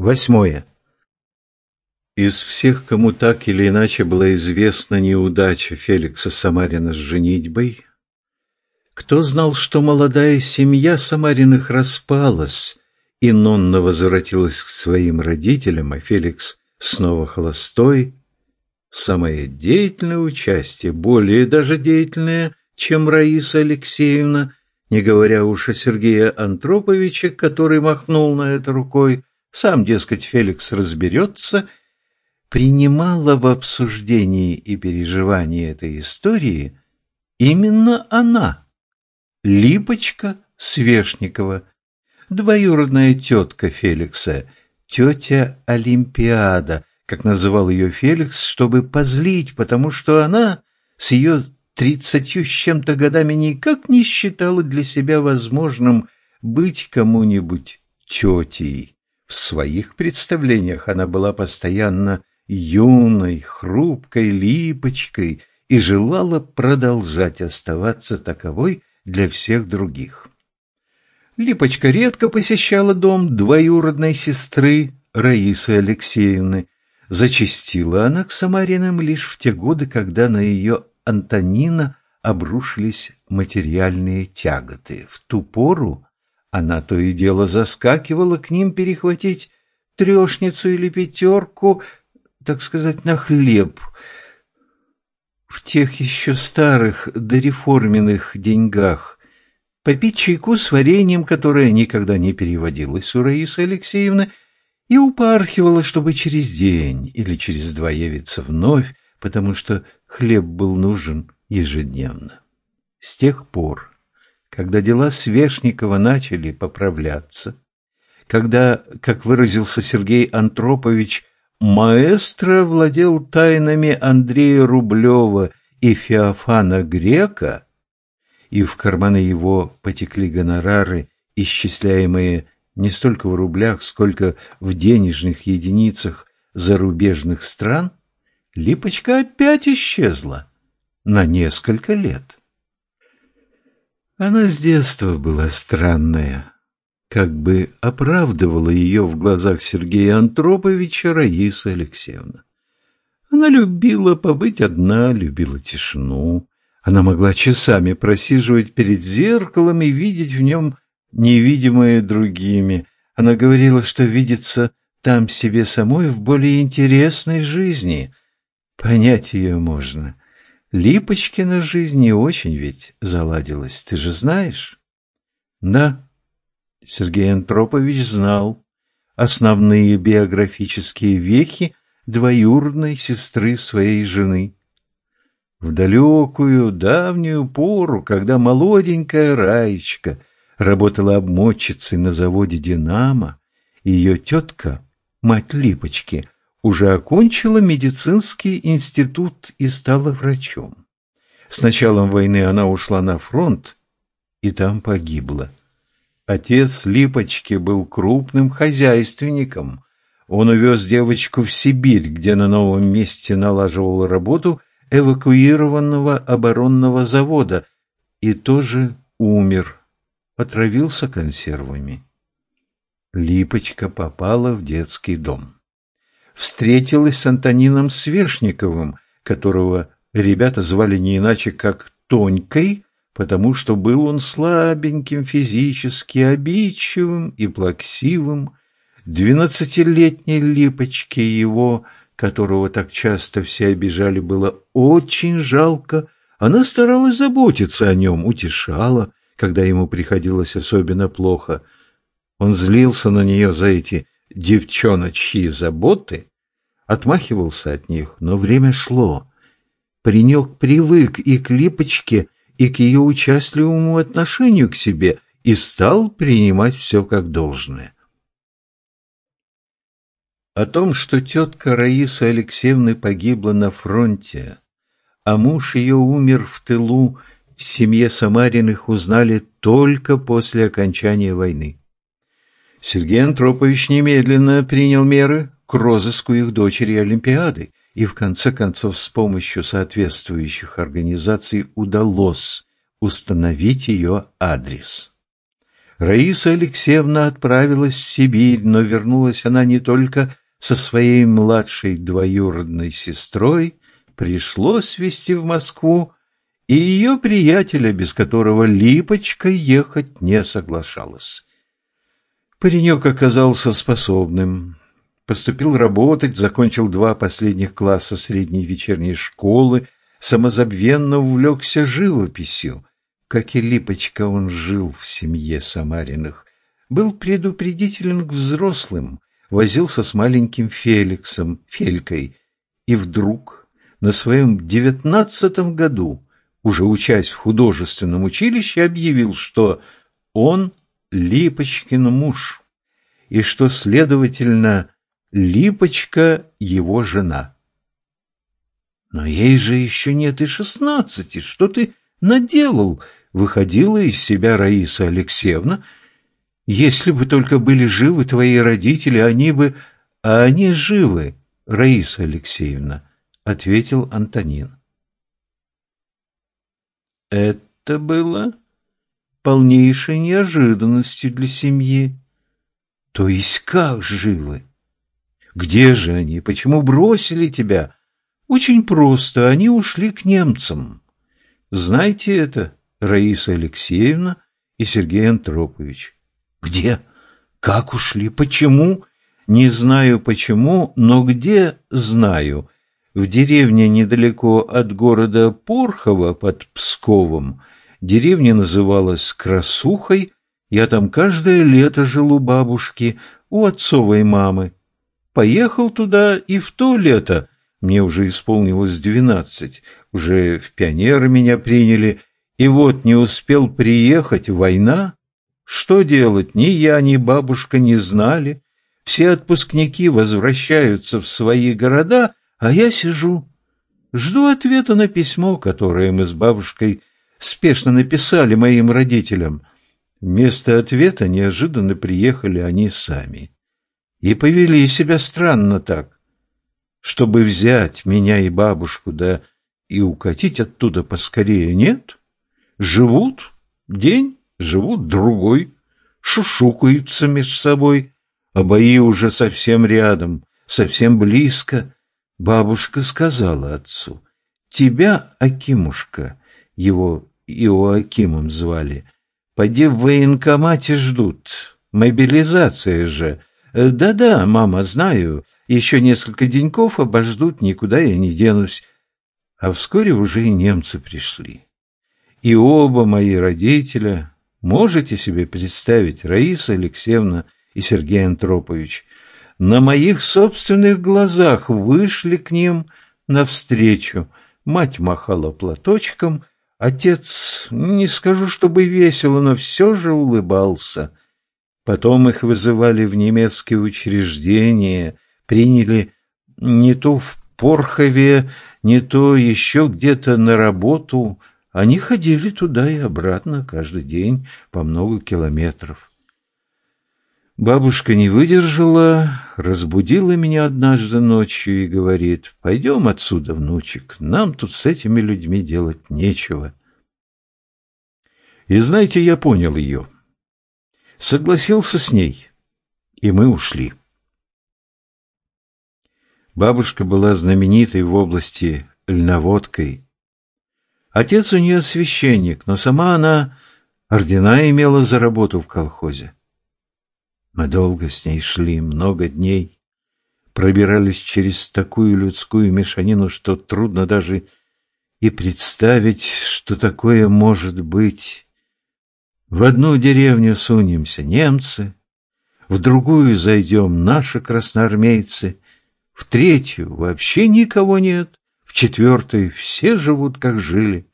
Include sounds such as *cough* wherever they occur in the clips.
Восьмое. Из всех, кому так или иначе была известна неудача Феликса Самарина с женитьбой, кто знал, что молодая семья Самариных распалась, и Нонна возвратилась к своим родителям, а Феликс снова холостой, самое деятельное участие, более даже деятельное, чем Раиса Алексеевна, не говоря уж о Сергее Антроповиче, который махнул на это рукой, сам, дескать, Феликс разберется, принимала в обсуждении и переживании этой истории именно она, Липочка Свешникова, двоюродная тетка Феликса, тетя Олимпиада, как называл ее Феликс, чтобы позлить, потому что она с ее тридцатью с чем-то годами никак не считала для себя возможным быть кому-нибудь тетей. В своих представлениях она была постоянно юной, хрупкой липочкой и желала продолжать оставаться таковой для всех других. Липочка редко посещала дом двоюродной сестры Раисы Алексеевны. Зачастила она к Самариным лишь в те годы, когда на ее Антонина обрушились материальные тяготы. В ту пору она то и дело заскакивала к ним перехватить трешницу или пятерку, так сказать, на хлеб. В тех еще старых дореформенных деньгах попить чайку с вареньем, которое никогда не переводилось у Раисы Алексеевны, и упархивала, чтобы через день или через два явиться вновь, потому что хлеб был нужен ежедневно. С тех пор когда дела Свешникова начали поправляться, когда, как выразился Сергей Антропович, маэстро владел тайнами Андрея Рублева и Феофана Грека, и в карманы его потекли гонорары, исчисляемые не столько в рублях, сколько в денежных единицах зарубежных стран, Липочка опять исчезла на несколько лет. Она с детства была странная, как бы оправдывала ее в глазах Сергея Антроповича Раиса Алексеевна. Она любила побыть одна, любила тишину. Она могла часами просиживать перед зеркалом и видеть в нем невидимое другими. Она говорила, что видится там себе самой в более интересной жизни. Понять ее можно. Липочкина жизнь не очень ведь заладилась, ты же знаешь? Да, Сергей Антропович знал основные биографические вехи двоюродной сестры своей жены. В далекую, давнюю пору, когда молоденькая Раечка работала обмотчицей на заводе «Динамо», ее тетка, мать Липочки, уже окончила медицинский институт и стала врачом. С началом войны она ушла на фронт и там погибла. Отец Липочки был крупным хозяйственником. Он увез девочку в Сибирь, где на новом месте налаживал работу эвакуированного оборонного завода, и тоже умер, отравился консервами. Липочка попала в детский дом встретилась с Антонином Свершниковым, которого ребята звали не иначе, как Тонькой, потому что был он слабеньким физически, обидчивым и плаксивым. Двенадцатилетней Липочке его, которого так часто все обижали, было очень жалко. Она старалась заботиться о нем, утешала, когда ему приходилось особенно плохо. Он злился на нее за эти девчоночьи заботы, отмахивался от них, но время шло. Паренек привык и к Липочке, и к ее участливому отношению к себе, и стал принимать все как должное. О том, что тетка Раиса Алексеевны погибла на фронте, а муж ее умер в тылу, в семье Самариных узнали только после окончания войны. Сергей Антропович немедленно принял меры к розыску их дочери Олимпиады, и в конце концов с помощью соответствующих организаций удалось установить ее адрес. Раиса Алексеевна отправилась в Сибирь, но вернулась она не только со своей младшей двоюродной сестрой, пришлось везти в Москву и ее приятеля, без которого Липочка ехать не соглашалась. Паренек оказался способным. Поступил работать, закончил два последних класса средней вечерней школы, самозабвенно увлекся живописью. Как и Липочка, он жил в семье Самариных. Был предупредителен к взрослым, возился с маленьким Феликсом, Фелькой, и вдруг на своем девятнадцатом году, уже учась в художественном училище, объявил, что он Липочкин муж, и что, следовательно, Липочка его жена. Но ей же еще нет и шестнадцати, что ты наделал? Выходила из себя Раиса Алексеевна. Если бы только были живы твои родители, они бы... А они живы, Раиса Алексеевна, ответил Антонин. Это было полнейшей неожиданностью для семьи. То есть как живы? Где же они? Почему бросили тебя? Очень просто, они ушли к немцам. Знаете это, Раиса Алексеевна и Сергей Антропович? Где? Как ушли? Почему? Не знаю почему, но где – знаю. В деревне недалеко от города Порхово под Псковом Деревня называлась Красухой. Я там каждое лето жил у бабушки, у отцовой мамы. Поехал туда и в то лето, мне уже исполнилось двенадцать, уже в пионеры меня приняли, и вот не успел приехать, война. Что делать, ни я, ни бабушка не знали. Все отпускники возвращаются в свои города, а я сижу. Жду ответа на письмо, которое мы с бабушкой спешно написали моим родителям. Вместо ответа неожиданно приехали они сами. И повели себя странно так, чтобы взять меня и бабушку, да и укатить оттуда поскорее. Нет, живут день, живут другой, шушукаются между собой, а бои уже совсем рядом, совсем близко. Бабушка сказала отцу, «Тебя, Акимушка, его Иоакимом звали. Поди в военкомате ждут. Мобилизация же. Э, да-да, мама, знаю. Еще несколько деньков обождут, никуда я не денусь. А вскоре уже и немцы пришли. И оба мои родителя, можете себе представить, Раиса Алексеевна и Сергей Антропович, на моих собственных глазах вышли к ним навстречу. Мать махала платочком, Отец, не скажу, чтобы весело, но все же улыбался. Потом их вызывали в немецкие учреждения, приняли не то в Порхове, не то еще где-то на работу. Они ходили туда и обратно каждый день по много километров. Бабушка не выдержала, разбудила меня однажды ночью и говорит, «Пойдем отсюда, внучек, нам тут с этими людьми делать нечего». И знаете, я понял ее. Согласился с ней, и мы ушли. Бабушка была знаменитой в области льноводкой. Отец у нее священник, но сама она ордена имела за работу в колхозе. Мы долго с ней шли, много дней, пробирались через такую людскую мешанину, что трудно даже и представить, что такое может быть. В одну деревню сунемся немцы, в другую зайдем наши красноармейцы, в третью вообще никого нет, в четвертой все живут, как жили.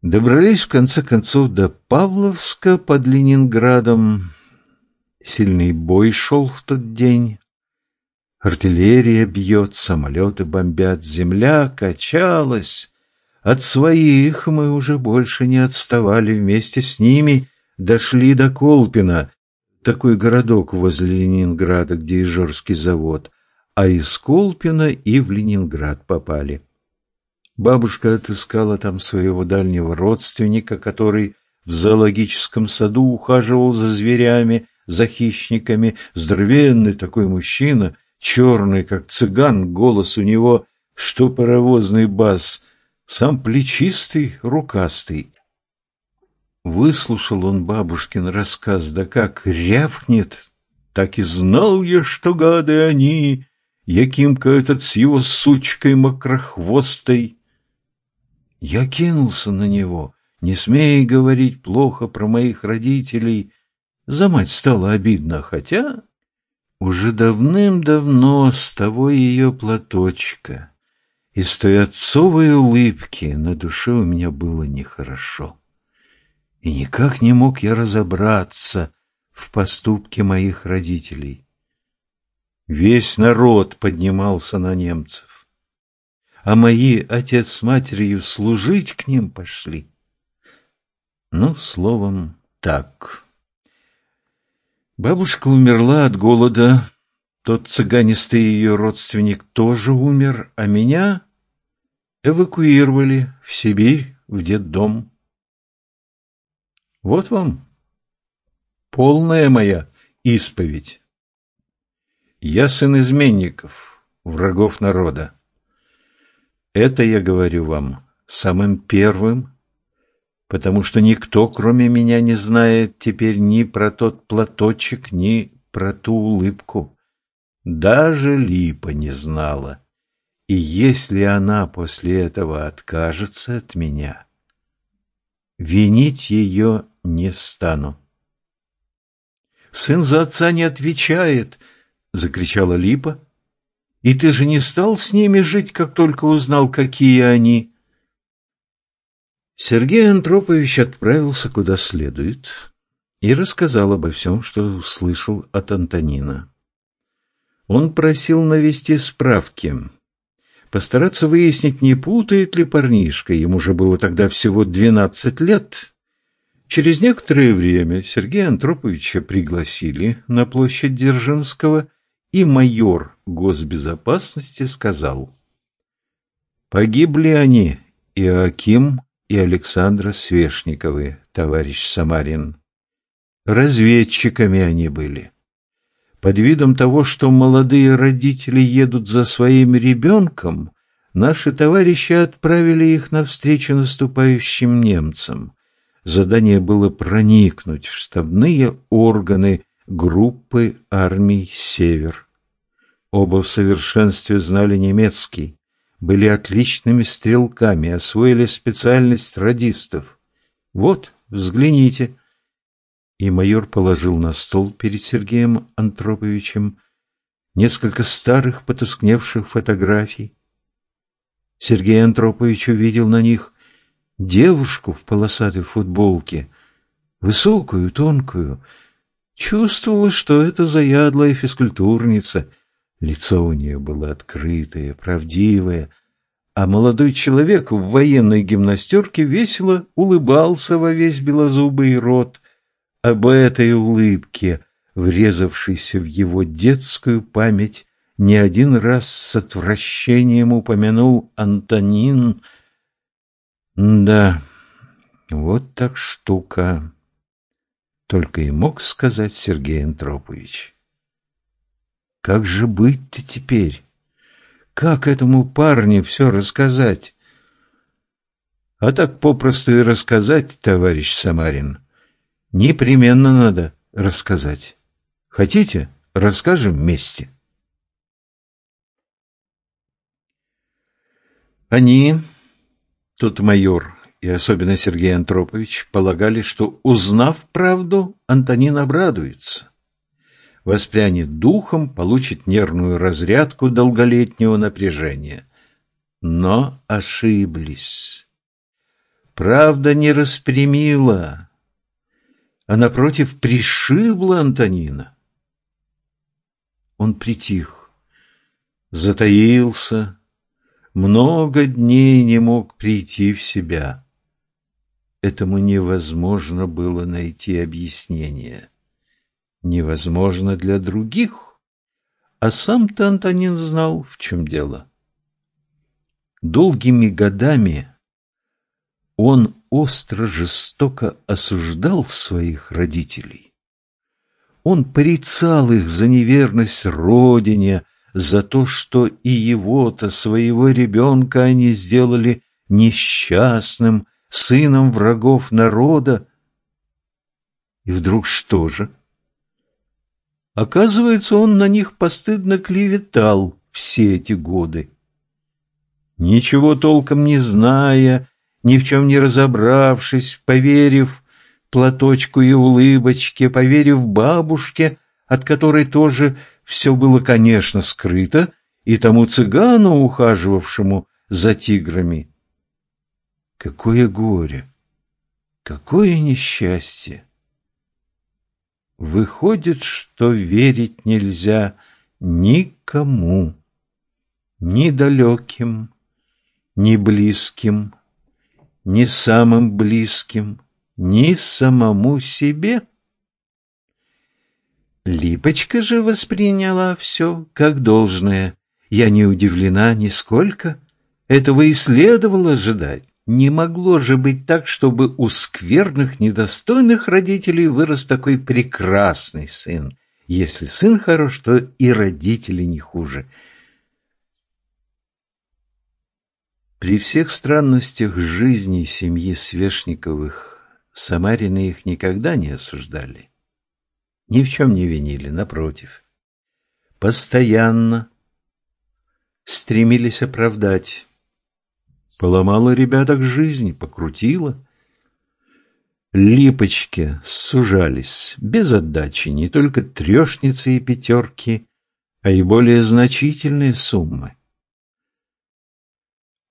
Добрались в конце концов до Павловска под Ленинградом, Сильный бой шел в тот день. Артиллерия бьет, самолеты бомбят, земля качалась. От своих мы уже больше не отставали вместе с ними, дошли до Колпина, такой городок возле Ленинграда, где Ижорский завод, а из Колпина и в Ленинград попали. Бабушка отыскала там своего дальнего родственника, который в зоологическом саду ухаживал за зверями, за хищниками. Здоровенный такой мужчина, черный, как цыган, голос у него, что паровозный бас, сам плечистый, рукастый. Выслушал он бабушкин рассказ, да как рявкнет, так и знал я, что гады они, Якимка этот с его сучкой мокрохвостой. Я кинулся на него, не смей говорить плохо про моих родителей. За мать стало обидно, хотя уже давным-давно с того ее платочка и с той отцовой улыбки на душе у меня было нехорошо. И никак не мог я разобраться в поступке моих родителей. Весь народ поднимался на немцев, а мои отец с матерью служить к ним пошли. Ну, словом, так. Бабушка умерла от голода, тот цыганистый ее родственник тоже умер, а меня эвакуировали в Сибирь, в детдом. Вот вам полная моя исповедь. Я сын изменников, врагов народа. Это я говорю вам самым первым, потому что никто, кроме меня, не знает теперь ни про тот платочек, ни про ту улыбку. Даже Липа не знала. И если она после этого откажется от меня, винить ее не стану. Сын за отца не отвечает —— закричала Липа. «И ты же не стал с ними жить, как только узнал, какие они?» Сергей Антропович отправился куда следует и рассказал обо всем, что услышал от Антонина. Он просил навести справки, постараться выяснить, не путает ли парнишка, ему же было тогда всего двенадцать лет. Через некоторое время Сергея Антроповича пригласили на площадь Дзержинского – и майор госбезопасности сказал, «Погибли они, Иоаким и Александра Свешниковы, товарищ Самарин. Разведчиками они были. Под видом того, что молодые родители едут за своим ребенком, наши товарищи отправили их навстречу наступающим немцам. Задание было проникнуть в штабные органы группы армий «Север». Оба в совершенстве знали немецкий, были отличными стрелками, освоили специальность радистов. Вот, взгляните. И майор положил на стол перед Сергеем Антроповичем несколько старых потускневших фотографий. Сергей Антропович увидел на них девушку в полосатой футболке, высокую, тонкую, Чувствовала, что это заядлая физкультурница. Лицо у нее было открытое, правдивое, а молодой человек в военной гимнастерке весело улыбался во весь белозубый рот. Об этой улыбке, врезавшейся в его детскую память, не один раз с отвращением упомянул Антонин. Да, вот так штука только и мог сказать Сергей Антропович. Как же быть-то теперь? Как этому парню все рассказать? А так попросту и рассказать, товарищ Самарин. Непременно надо рассказать. Хотите, расскажем вместе? Они, тут майор и особенно Сергей Антропович полагали, что, узнав правду, Антонин обрадуется. Воспрянет духом, получит нервную разрядку долголетнего напряжения. Но ошиблись. Правда не распрямила, а, напротив, пришибла Антонина. Он притих, затаился, много дней не мог прийти в себя. Этому невозможно было найти объяснение. Невозможно для других, а сам-то Антонин знал, в чем дело. Долгими годами он остро, жестоко осуждал своих родителей. Он порицал их за неверность родине, за то, что и его-то, своего ребенка, они сделали несчастным, сыном врагов народа. И вдруг что же? Оказывается, он на них постыдно клеветал все эти годы. Ничего толком не зная, ни в чем не разобравшись, поверив платочку и улыбочке, поверив бабушке, от которой тоже все было, конечно, скрыто, и тому цыгану, ухаживавшему за тиграми. Какое горе! Какое несчастье! Выходит, что верить нельзя никому, ни далеким, ни близким, ни самым близким, ни самому себе. Липочка же восприняла все как должное. Я не удивлена нисколько. Этого и следовало ожидать. Не могло же быть так, чтобы у скверных, недостойных родителей вырос такой прекрасный сын. Если сын хорош, то и родители не хуже. При всех странностях жизни семьи Свешниковых Самарины их никогда не осуждали. Ни в чем не винили, напротив. Постоянно стремились оправдать Поломала ребяток жизни, покрутила. Липочки сужались без отдачи не только трешницы и пятерки, а и более значительные суммы.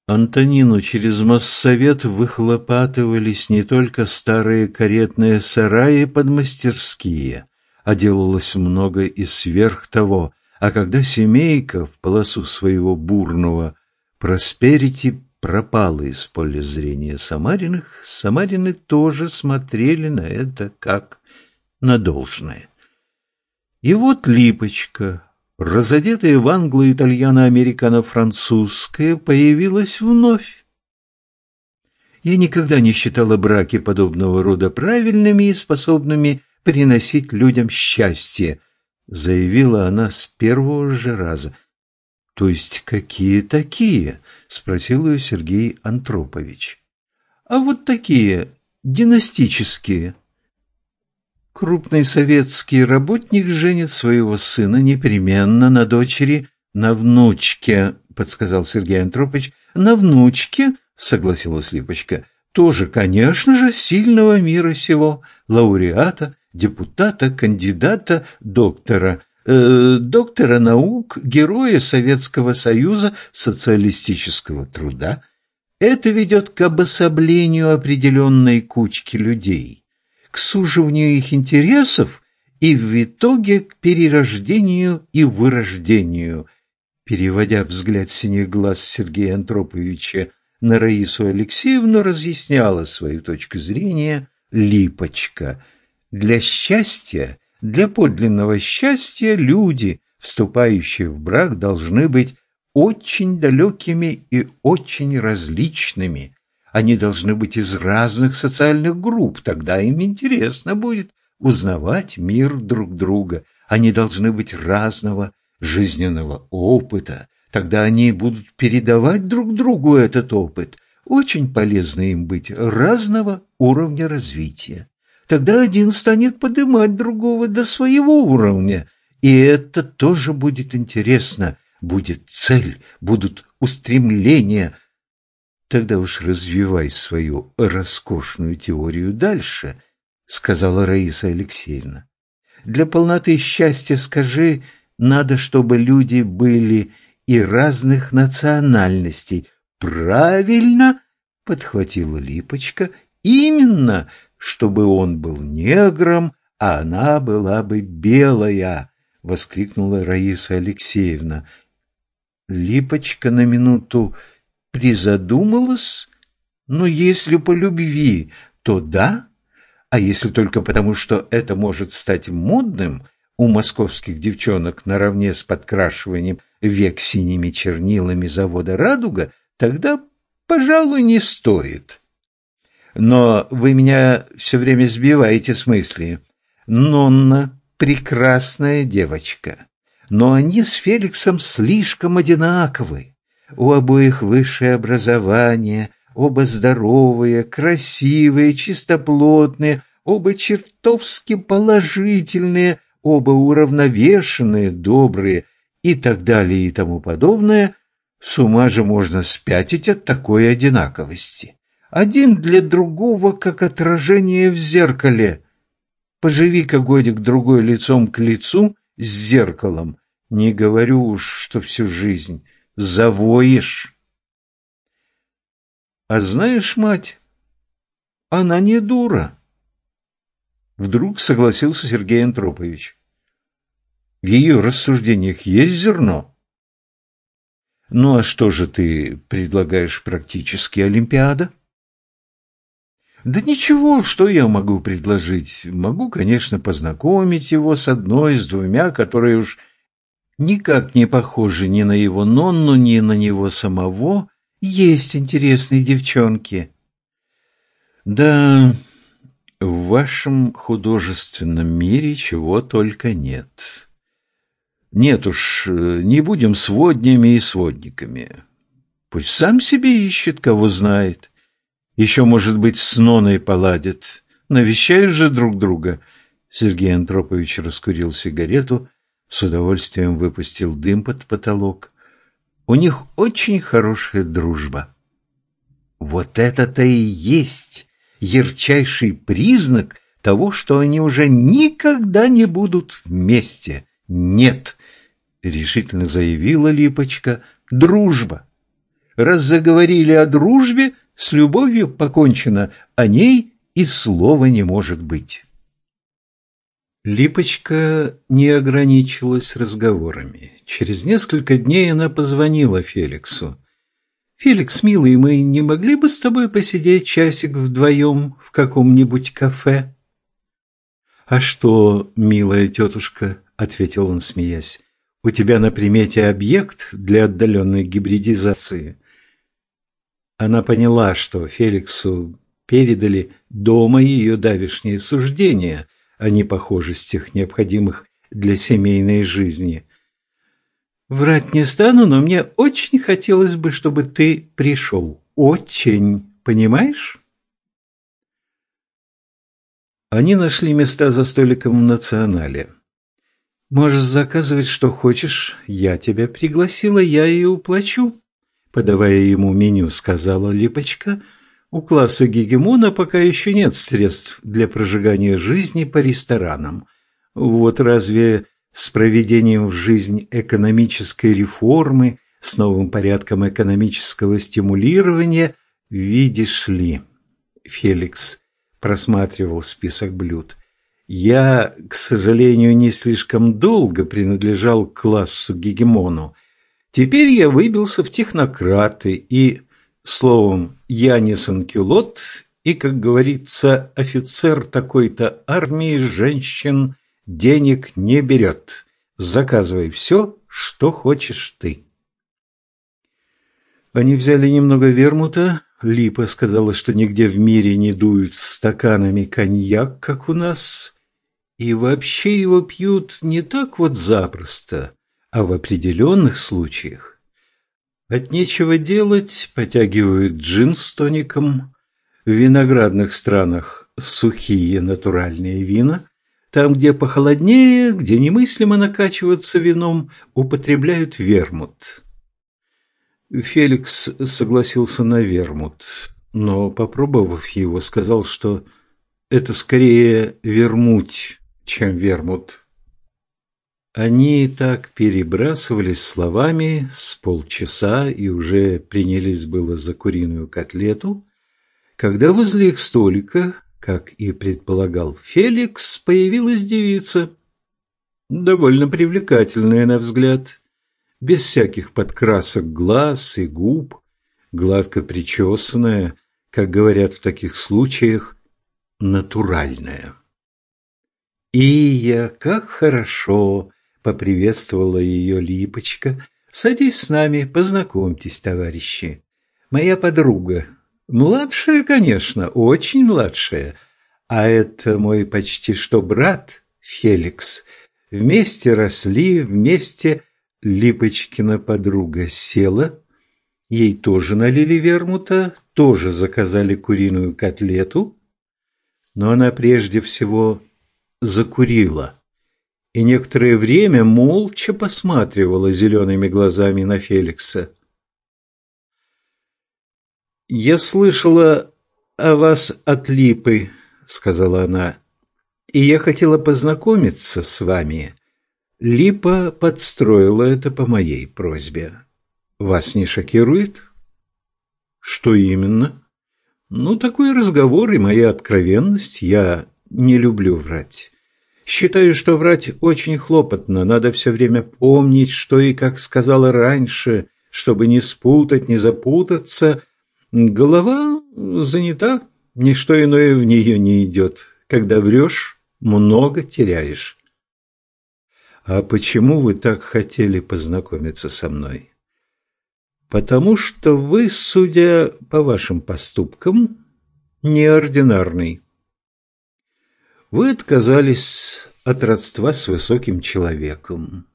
Антонину через моссовет выхлопатывались не только старые каретные сараи под мастерские, а делалось много и сверх того, а когда семейка в полосу своего бурного просперити пропала из поля зрения Самариных, Самарины тоже смотрели на это как на должное. И вот Липочка, разодетая в англо-итальяно-американо-французское, появилась вновь. Я никогда не считала браки подобного рода правильными и способными приносить людям счастье, заявила она с первого же раза. То есть какие такие? спросил ее Сергей Антропович. А вот такие, династические. Крупный советский работник женит своего сына непременно на дочери, на внучке, подсказал Сергей Антропович. На внучке, согласилась Липочка, тоже, конечно же, сильного мира сего, лауреата, депутата, кандидата, доктора. Э, доктора наук, героя Советского Союза социалистического труда, это ведет к обособлению определенной кучки людей, к суживанию их интересов и в итоге к перерождению и вырождению. Переводя взгляд синих глаз Сергея Антроповича на Раису Алексеевну, разъясняла свою точку зрения Липочка. Для счастья для подлинного счастья люди, вступающие в брак, должны быть очень далекими и очень различными. Они должны быть из разных социальных групп, тогда им интересно будет узнавать мир друг друга. Они должны быть разного жизненного опыта, тогда они будут передавать друг другу этот опыт. Очень полезно им быть разного уровня развития тогда один станет поднимать другого до своего уровня. И это тоже будет интересно, будет цель, будут устремления. Тогда уж развивай свою роскошную теорию дальше, сказала Раиса Алексеевна. Для полноты счастья скажи, надо, чтобы люди были и разных национальностей. Правильно, подхватила Липочка. Именно, чтобы он был негром, а она была бы белая, — воскликнула Раиса Алексеевна. Липочка на минуту призадумалась. Но если по любви, то да, а если только потому, что это может стать модным у московских девчонок наравне с подкрашиванием век синими чернилами завода «Радуга», тогда, пожалуй, не стоит. Но вы меня все время сбиваете с мысли. Нонна — прекрасная девочка, но они с Феликсом слишком одинаковы. У обоих высшее образование, оба здоровые, красивые, чистоплотные, оба чертовски положительные, оба уравновешенные, добрые и так далее и тому подобное. С ума же можно спятить от такой одинаковости. Один для другого, как отражение в зеркале. Поживи-ка годик-другой лицом к лицу с зеркалом. Не говорю уж, что всю жизнь завоешь. А знаешь, мать, она не дура. Вдруг согласился Сергей Антропович. В ее рассуждениях есть зерно. Ну а что же ты предлагаешь практически Олимпиада? Да ничего, что я могу предложить? Могу, конечно, познакомить его с одной, с двумя, которые уж никак не похожи ни на его Нонну, ни на него самого. Есть интересные девчонки. Да, в вашем художественном мире чего только нет. Нет уж, не будем своднями и сводниками. Пусть сам себе ищет, кого знает. Еще, может быть, с Ноной поладят. Навещают же друг друга. Сергей Антропович раскурил сигарету, с удовольствием выпустил дым под потолок. У них очень хорошая дружба. Вот это-то и есть ярчайший признак того, что они уже никогда не будут вместе. Нет, решительно заявила Липочка, дружба. Раз заговорили о дружбе, с любовью покончено, о ней и слова не может быть. Липочка не ограничилась разговорами. Через несколько дней она позвонила Феликсу. «Феликс, милый, мы не могли бы с тобой посидеть часик вдвоем в каком-нибудь кафе?» «А что, милая тетушка?» — ответил он, смеясь. «У тебя на примете объект для отдаленной гибридизации?» Она поняла, что Феликсу передали дома ее давишние суждения о непохожестях, необходимых для семейной жизни. «Врать не стану, но мне очень хотелось бы, чтобы ты пришел. Очень, понимаешь?» Они нашли места за столиком в «Национале». «Можешь заказывать, что хочешь. Я тебя пригласила, я и уплачу» подавая ему меню, сказала Липочка. У класса гегемона пока еще нет средств для прожигания жизни по ресторанам. Вот разве с проведением в жизнь экономической реформы, с новым порядком экономического стимулирования, видишь ли, Феликс просматривал список блюд. Я, к сожалению, не слишком долго принадлежал к классу гегемону, Теперь я выбился в технократы и, словом, я не санкюлот и, как говорится, офицер такой-то армии женщин денег не берет. Заказывай все, что хочешь ты. Они взяли немного вермута. Липа сказала, что нигде в мире не дуют стаканами коньяк, как у нас. И вообще его пьют не так вот запросто а в определенных случаях от нечего делать потягивают джин с тоником, в виноградных странах сухие натуральные вина, там, где похолоднее, где немыслимо накачиваться вином, употребляют вермут. Феликс согласился на вермут, но, попробовав его, сказал, что это скорее вермуть, чем вермут. Они так перебрасывались словами с полчаса и уже принялись было за куриную котлету, когда возле их столика, как и предполагал Феликс, появилась девица, довольно привлекательная на взгляд, без всяких подкрасок глаз и губ, гладко причесанная, как говорят в таких случаях, натуральная. «Ия, как хорошо!» — поприветствовала ее Липочка. «Садись с нами, познакомьтесь, товарищи. Моя подруга, Младшая, конечно, очень младшая. А это мой почти что брат Феликс. Вместе росли, вместе Липочкина подруга села. Ей тоже налили вермута, тоже заказали куриную котлету. Но она прежде всего закурила и некоторое время молча посматривала зелеными глазами на Феликса. «Я слышала о вас от Липы», — сказала она, — «и я хотела познакомиться с вами. Липа подстроила это по моей просьбе. Вас не шокирует?» «Что именно?» «Ну, такой разговор и моя откровенность. Я не люблю врать». Считаю, что врать очень хлопотно. Надо все время помнить, что и как сказала раньше, чтобы не спутать, не запутаться. Голова занята, ничто иное в нее не идет. Когда врешь, много теряешь. А почему вы так хотели познакомиться со мной? Потому что вы, судя по вашим поступкам, неординарный. Вы отказались от родства с высоким человеком,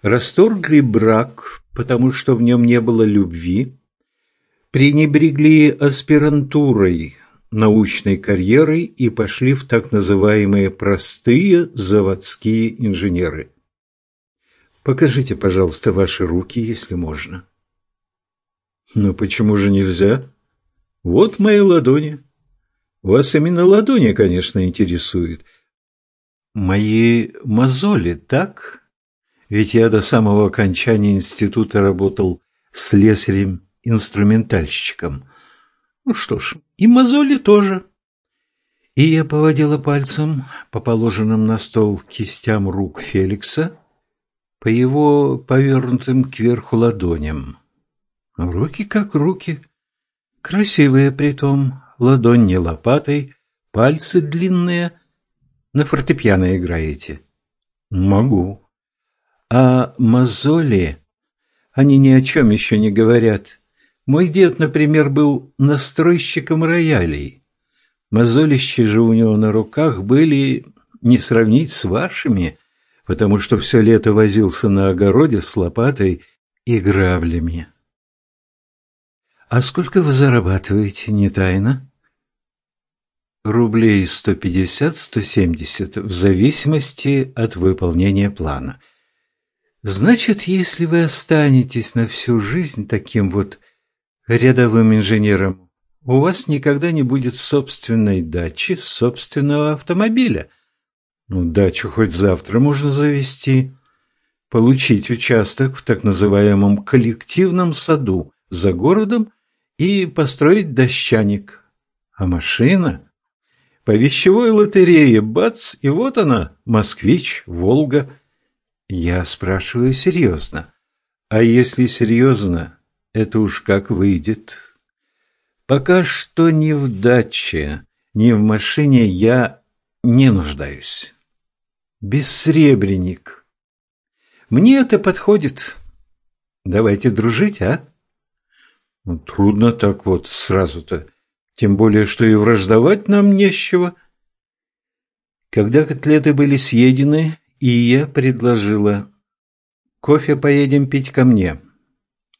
расторгли брак, потому что в нем не было любви, пренебрегли аспирантурой, научной карьерой и пошли в так называемые простые заводские инженеры. Покажите, пожалуйста, ваши руки, если можно. Но почему же нельзя? Вот мои ладони. Вас именно ладони, конечно, интересует. Мои мозоли, так? Ведь я до самого окончания института работал слесарем-инструментальщиком. Ну что ж, и мозоли тоже. И я поводила пальцем по положенным на стол кистям рук Феликса, по его повернутым кверху ладоням. Руки как руки, красивые притом, ладонь не лопатой, пальцы длинные. На фортепиано играете? Могу. А мозоли, они ни о чем еще не говорят. Мой дед, например, был настройщиком роялей. Мозолища же у него на руках были не сравнить с вашими, потому что все лето возился на огороде с лопатой и граблями. «А сколько вы зарабатываете, не тайно?» «Рублей 150-170, в зависимости от выполнения плана. Значит, если вы останетесь на всю жизнь таким вот рядовым инженером, у вас никогда не будет собственной дачи, собственного автомобиля. Ну, дачу хоть завтра можно завести, получить участок в так называемом коллективном саду за городом и построить дощаник. А машина? По вещевой лотерее, бац, и вот она, москвич, Волга. Я спрашиваю серьезно. А если серьезно, это уж как выйдет. Пока что ни в даче, ни в машине я не нуждаюсь. Бессребренник. Мне это подходит. Давайте дружить, а? Ну, трудно так вот сразу-то. Тем более, что и враждовать нам нечего. Когда котлеты были съедены, и я предложила. Кофе поедем пить ко мне.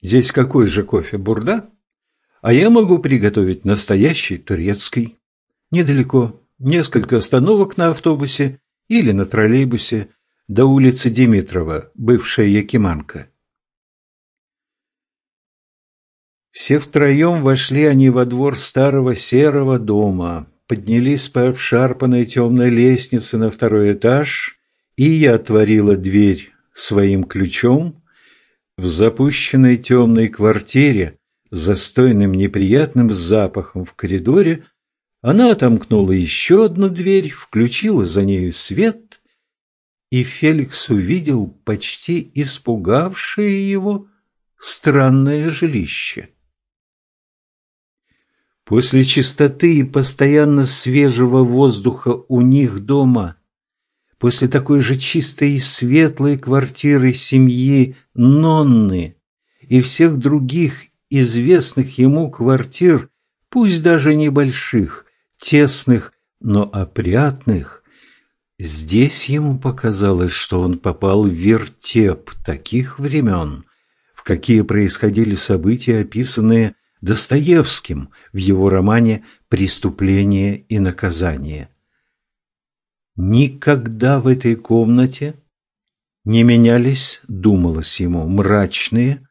Здесь какой же кофе, бурда? А я могу приготовить настоящий турецкий. Недалеко, несколько остановок на автобусе или на троллейбусе до улицы Димитрова, бывшая Якиманка. Все втроем вошли они во двор старого серого дома, поднялись по обшарпанной темной лестнице на второй этаж, и я отворила дверь своим ключом в запущенной темной квартире застойным неприятным запахом в коридоре. Она отомкнула еще одну дверь, включила за нею свет, и Феликс увидел почти испугавшее его странное жилище. После чистоты и постоянно свежего воздуха у них дома, после такой же чистой и светлой квартиры семьи Нонны и всех других известных ему квартир пусть даже небольших, тесных, но опрятных, здесь ему показалось, что он попал в вертеп таких времен, в какие происходили события, описанные Достоевским в его романе «Преступление и наказание». Никогда в этой комнате не менялись, думалось ему, мрачные,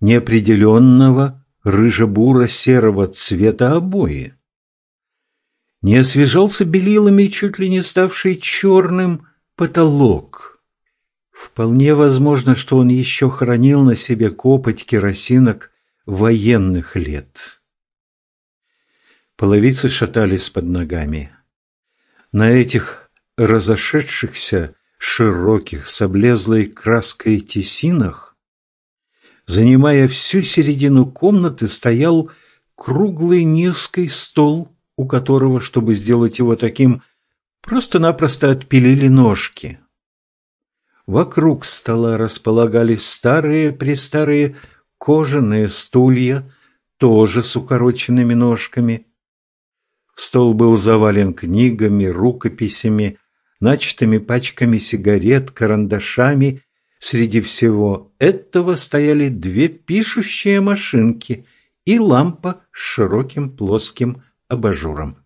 неопределенного рыжебуро-серого цвета обои. Не освежался белилами чуть ли не ставший черным потолок. Вполне возможно, что он еще хранил на себе копоть керосинок военных лет. Половицы шатались под ногами. На этих разошедшихся широких с облезлой краской тесинах, занимая всю середину комнаты, стоял круглый низкий стол, у которого, чтобы сделать его таким, просто-напросто отпилили ножки. Вокруг стола располагались старые-престарые кожаные стулья, тоже с укороченными ножками. Стол был завален книгами, рукописями, начатыми пачками сигарет, карандашами. Среди всего этого стояли две пишущие машинки и лампа с широким плоским абажуром.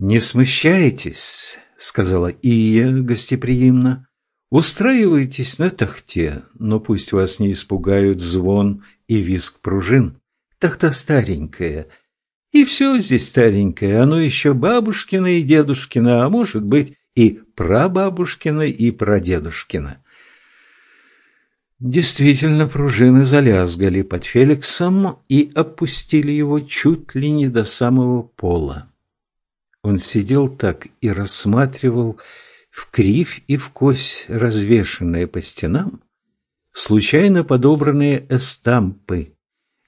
«Не смущайтесь», — сказала Ия гостеприимно. Устраивайтесь на тахте, но пусть вас не испугают звон и визг пружин. Тахта старенькая, и все здесь старенькое, оно еще бабушкино и дедушкино, а может быть и прабабушкино и прадедушкино. Действительно, пружины залязгали под Феликсом и опустили его чуть ли не до самого пола. Он сидел так и рассматривал в кривь и в кось развешенные по стенам, случайно подобранные эстампы,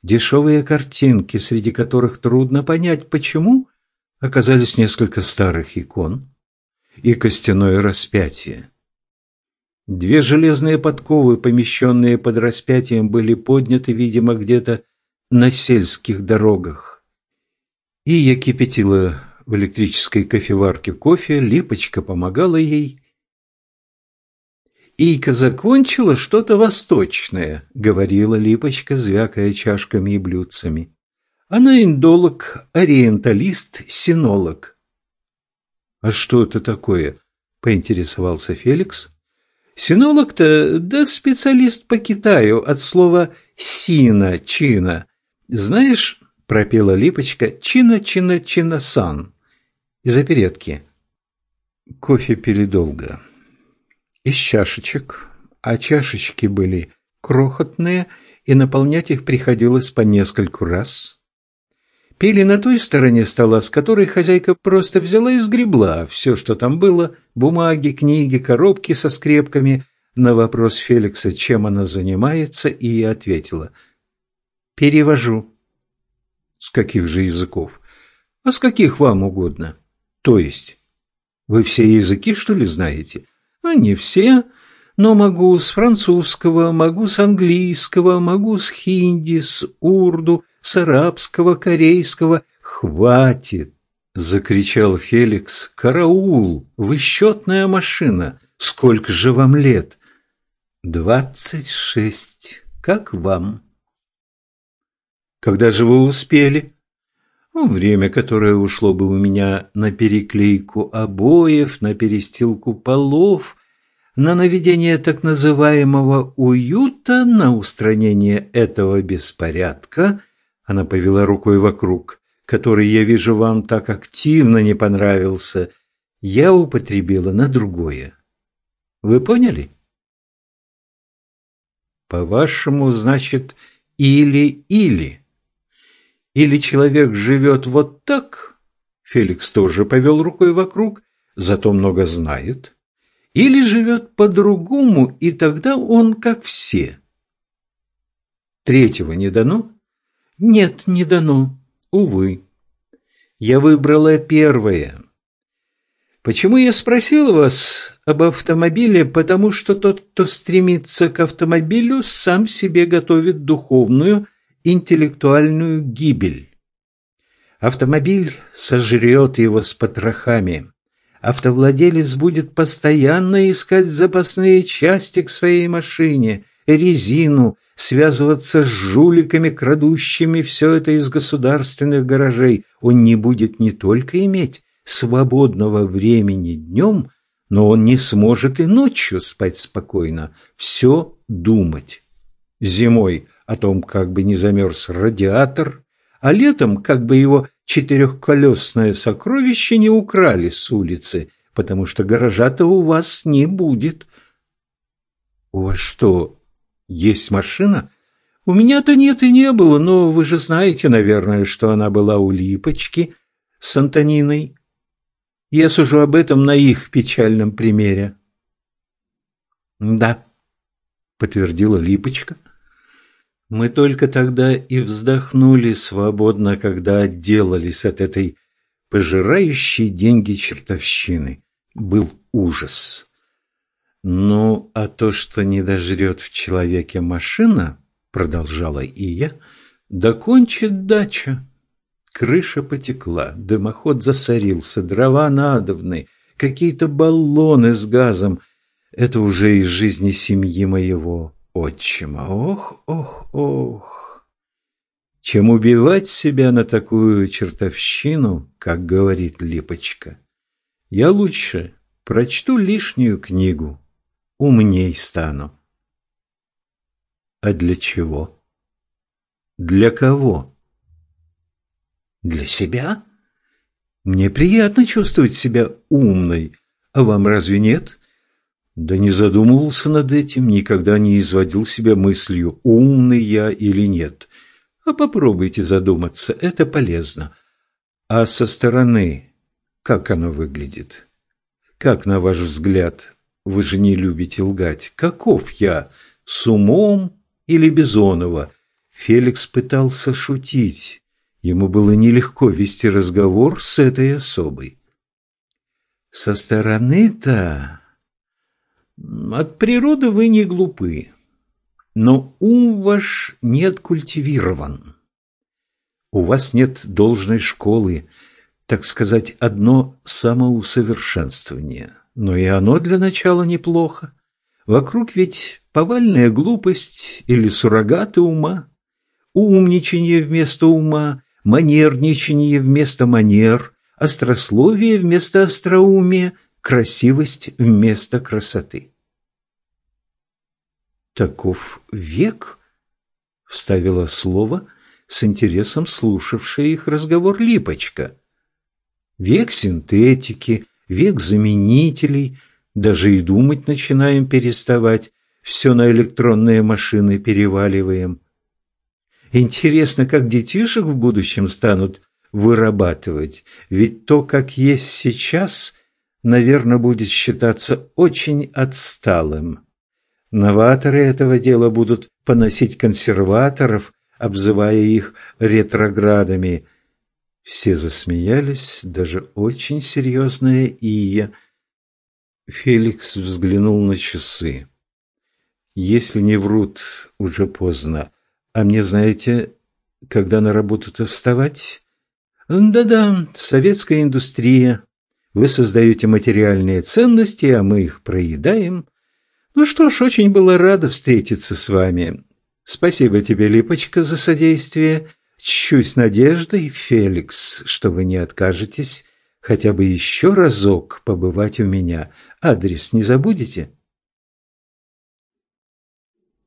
дешевые картинки, среди которых трудно понять, почему оказались несколько старых икон и костяное распятие. Две железные подковы, помещенные под распятием, были подняты, видимо, где-то на сельских дорогах. И я кипятила в электрической кофеварке кофе, Липочка помогала ей. «Ийка закончила что-то восточное», — говорила Липочка, звякая чашками и блюдцами. «Она индолог, ориенталист, синолог». «А что это такое?» — поинтересовался Феликс. «Синолог-то, да специалист по Китаю, от слова «сина», «чина». Знаешь, — пропела Липочка, — «чина-чина-чина-сан» из оперетки. Кофе пили долго. Из чашечек, а чашечки были крохотные, и наполнять их приходилось по нескольку раз. Пили на той стороне стола, с которой хозяйка просто взяла и сгребла все, что там было, бумаги, книги, коробки со скрепками. На вопрос Феликса, чем она занимается, и ответила. «Перевожу». «С каких же языков?» «А с каких вам угодно». То есть, вы все языки, что ли, знаете? Ну, не все, но могу с французского, могу с английского, могу с хинди, с урду, с арабского, корейского. Хватит! Закричал Феликс. Караул! Вы счетная машина! Сколько же вам лет? Двадцать шесть. Как вам? Когда же вы успели? Время, которое ушло бы у меня на переклейку обоев, на перестилку полов, на наведение так называемого уюта, на устранение этого беспорядка, она повела рукой вокруг, который, я вижу, вам так активно не понравился, я употребила на другое. Вы поняли? По-вашему, значит, или-или. Или человек живет вот так, Феликс тоже повел рукой вокруг, зато много знает, или живет по-другому, и тогда он как все. Третьего не дано? Нет, не дано, увы. Я выбрала первое. Почему я спросил вас об автомобиле? Потому что тот, кто стремится к автомобилю, сам себе готовит духовную интеллектуальную гибель. Автомобиль сожрет его с потрохами. Автовладелец будет постоянно искать запасные части к своей машине, резину, связываться с жуликами, крадущими все это из государственных гаражей. Он не будет не только иметь свободного времени днем, но он не сможет и ночью спать спокойно, все думать. Зимой о том, как бы не замерз радиатор, а летом, как бы его четырехколесное сокровище не украли с улицы, потому что гаража-то у вас не будет. У вас что, есть машина? У меня-то нет и не было, но вы же знаете, наверное, что она была у Липочки с Антониной. Я сужу об этом на их печальном примере. Да, подтвердила Липочка. Мы только тогда и вздохнули свободно, когда отделались от этой пожирающей деньги чертовщины. Был ужас. Ну, а то, что не дожрет в человеке машина, продолжала и я, докончит дача. Крыша потекла, дымоход засорился, дрова надобны, какие-то баллоны с газом. Это уже из жизни семьи моего отчима. Ох, ох, ох. Чем убивать себя на такую чертовщину, как говорит Липочка, я лучше прочту лишнюю книгу, умней стану. А для чего? Для кого? Для себя? Мне приятно чувствовать себя умной, а вам разве нет? Да не задумывался над этим, никогда не изводил себя мыслью, умный я или нет. А попробуйте задуматься, это полезно. А со стороны, как оно выглядит? Как, на ваш взгляд, вы же не любите лгать, каков я, с умом или Бизонова? Феликс пытался шутить. Ему было нелегко вести разговор с этой особой. Со стороны-то от природы вы не глупы, но ум ваш не откультивирован. У вас нет должной школы, так сказать, одно самоусовершенствование. Но и оно для начала неплохо. Вокруг ведь повальная глупость или суррогаты ума, умничание вместо ума, манерничание вместо манер, острословие вместо остроумия, красивость вместо красоты. «Таков век?» — вставила слово с интересом слушавшая их разговор Липочка. «Век синтетики, век заменителей, даже и думать начинаем переставать, все на электронные машины переваливаем. Интересно, как детишек в будущем станут вырабатывать, ведь то, как есть сейчас, наверное, будет считаться очень отсталым. Новаторы этого дела будут поносить консерваторов, обзывая их ретроградами. Все засмеялись, даже очень серьезная Ия. Феликс взглянул на часы. Если не врут, уже поздно. А мне, знаете, когда на работу-то вставать? Да-да, советская индустрия. Вы создаете материальные ценности, а мы их проедаем. Ну что ж, очень было рада встретиться с вами. Спасибо тебе, Липочка, за содействие. Чуть надеждой, Феликс, что вы не откажетесь хотя бы еще разок побывать у меня. Адрес не забудете?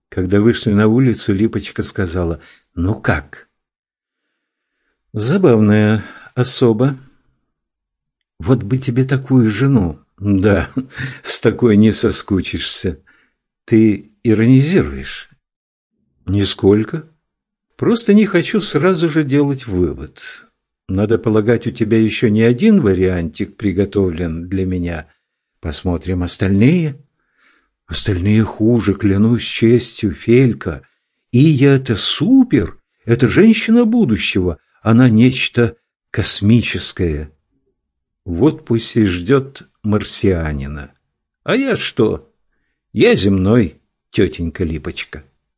Когда вышли на улицу, Липочка сказала, «Ну как?» «Забавная особа. Вот бы тебе такую жену. Да, *laughs* с такой не соскучишься. Ты иронизируешь? Нисколько. Просто не хочу сразу же делать вывод. Надо полагать, у тебя еще не один вариантик приготовлен для меня. Посмотрим остальные. Остальные хуже, клянусь честью, Фелька. И я это супер. Это женщина будущего. Она нечто космическое. Вот пусть и ждет марсианина. А я что? Я земной, тетенька Липочка.